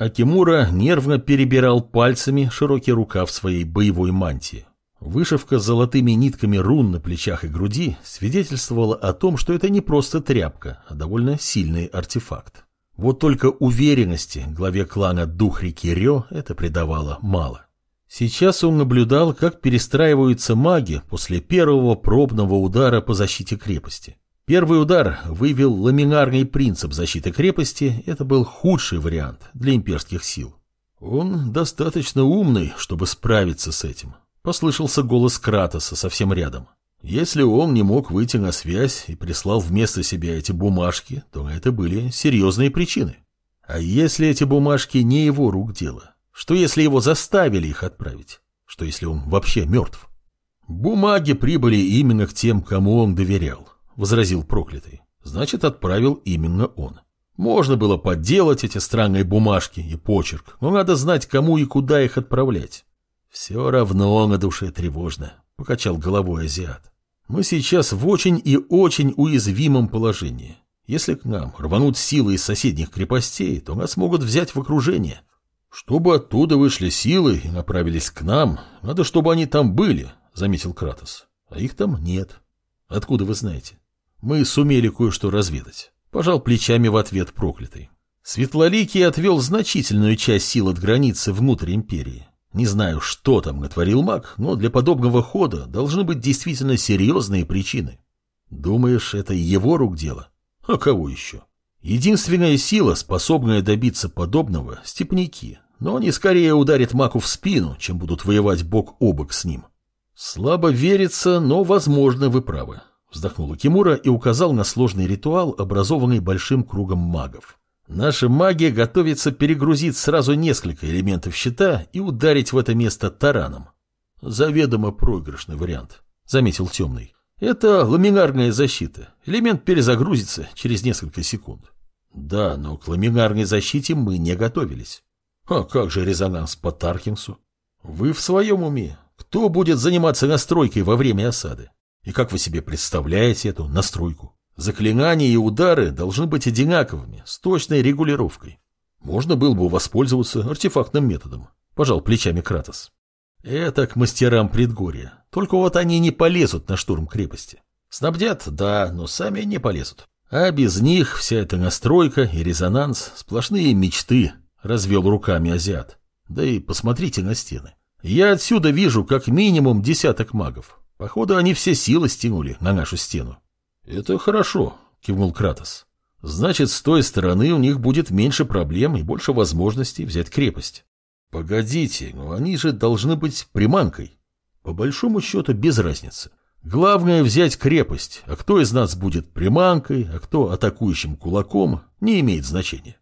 Акимура нервно перебирал пальцами широкий рукав своей боевой мантии. Вышивка с золотыми нитками рун на плечах и груди свидетельствовала о том, что это не просто тряпка, а довольно сильный артефакт. Вот только уверенности главе клана Дух реки Рё это придавало мало. Сейчас он наблюдал, как перестраиваются маги после первого пробного удара по защите крепости. Первый удар вывел ламинарный принцип защиты крепости, это был худший вариант для имперских сил. Он достаточно умный, чтобы справиться с этим. Послышался голос Кратоса совсем рядом. Если он не мог выйти на связь и прислал вместо себя эти бумажки, то это были серьезные причины. А если эти бумажки не его рук дело? Что если его заставили их отправить? Что если он вообще мертв? Бумаги прибыли именно к тем, кому он доверял, возразил проклятый. Значит, отправил именно он. Можно было подделать эти странные бумажки и почерк, но надо знать, кому и куда их отправлять. Все равно на душе тревожно, покачал головой азиат. Мы сейчас в очень и очень уязвимом положении. Если к нам рванут силы из соседних крепостей, то нас могут взять в окружение. Чтобы оттуда вышли силы и направились к нам, надо, чтобы они там были, заметил Кратос. А их там нет. Откуда вы знаете? Мы сумели кое-что разведать. Пожал плечами в ответ проклятый. Светлоликий отвел значительную часть сил от границы внутрь империи. Не знаю, что там натворил маг, но для подобного хода должны быть действительно серьезные причины. Думаешь, это его рук дело? А кого еще? Единственная сила, способная добиться подобного – степняки, но они скорее ударят маку в спину, чем будут воевать бок о бок с ним. Слабо верится, но, возможно, вы правы. Вздохнула Кимура и указал на сложный ритуал, образованный большим кругом магов. Наша магия готовится перегрузить сразу несколько элементов щита и ударить в это место тараном. Заведомо проигрышный вариант, заметил темный. Это ламинарная защита. Элемент перезагрузится через несколько секунд. Да, но к ламинарной защите мы не готовились. А как же резонанс по Таркинсу? Вы в своем уме? Кто будет заниматься настройкой во время осады? И как вы себе представляете эту настройку? Заклинания и удары должны быть одинаковыми, с точной регулировкой. Можно было бы воспользоваться артефактным методом, пожал плечами Кратос. Это к мастерам предгорья. Только вот они не полезут на штурм крепости. Снабдят, да, но сами не полезут. А без них вся эта настройка и резонанс – сплошные мечты, развел руками азиат. Да и посмотрите на стены. Я отсюда вижу как минимум десяток магов. Походу, они все силы стянули на нашу стену. «Это хорошо», — кивнул Кратос. «Значит, с той стороны у них будет меньше проблем и больше возможностей взять крепость». «Погодите, но они же должны быть приманкой». «По большому счету, без разницы. Главное взять крепость, а кто из нас будет приманкой, а кто атакующим кулаком, не имеет значения.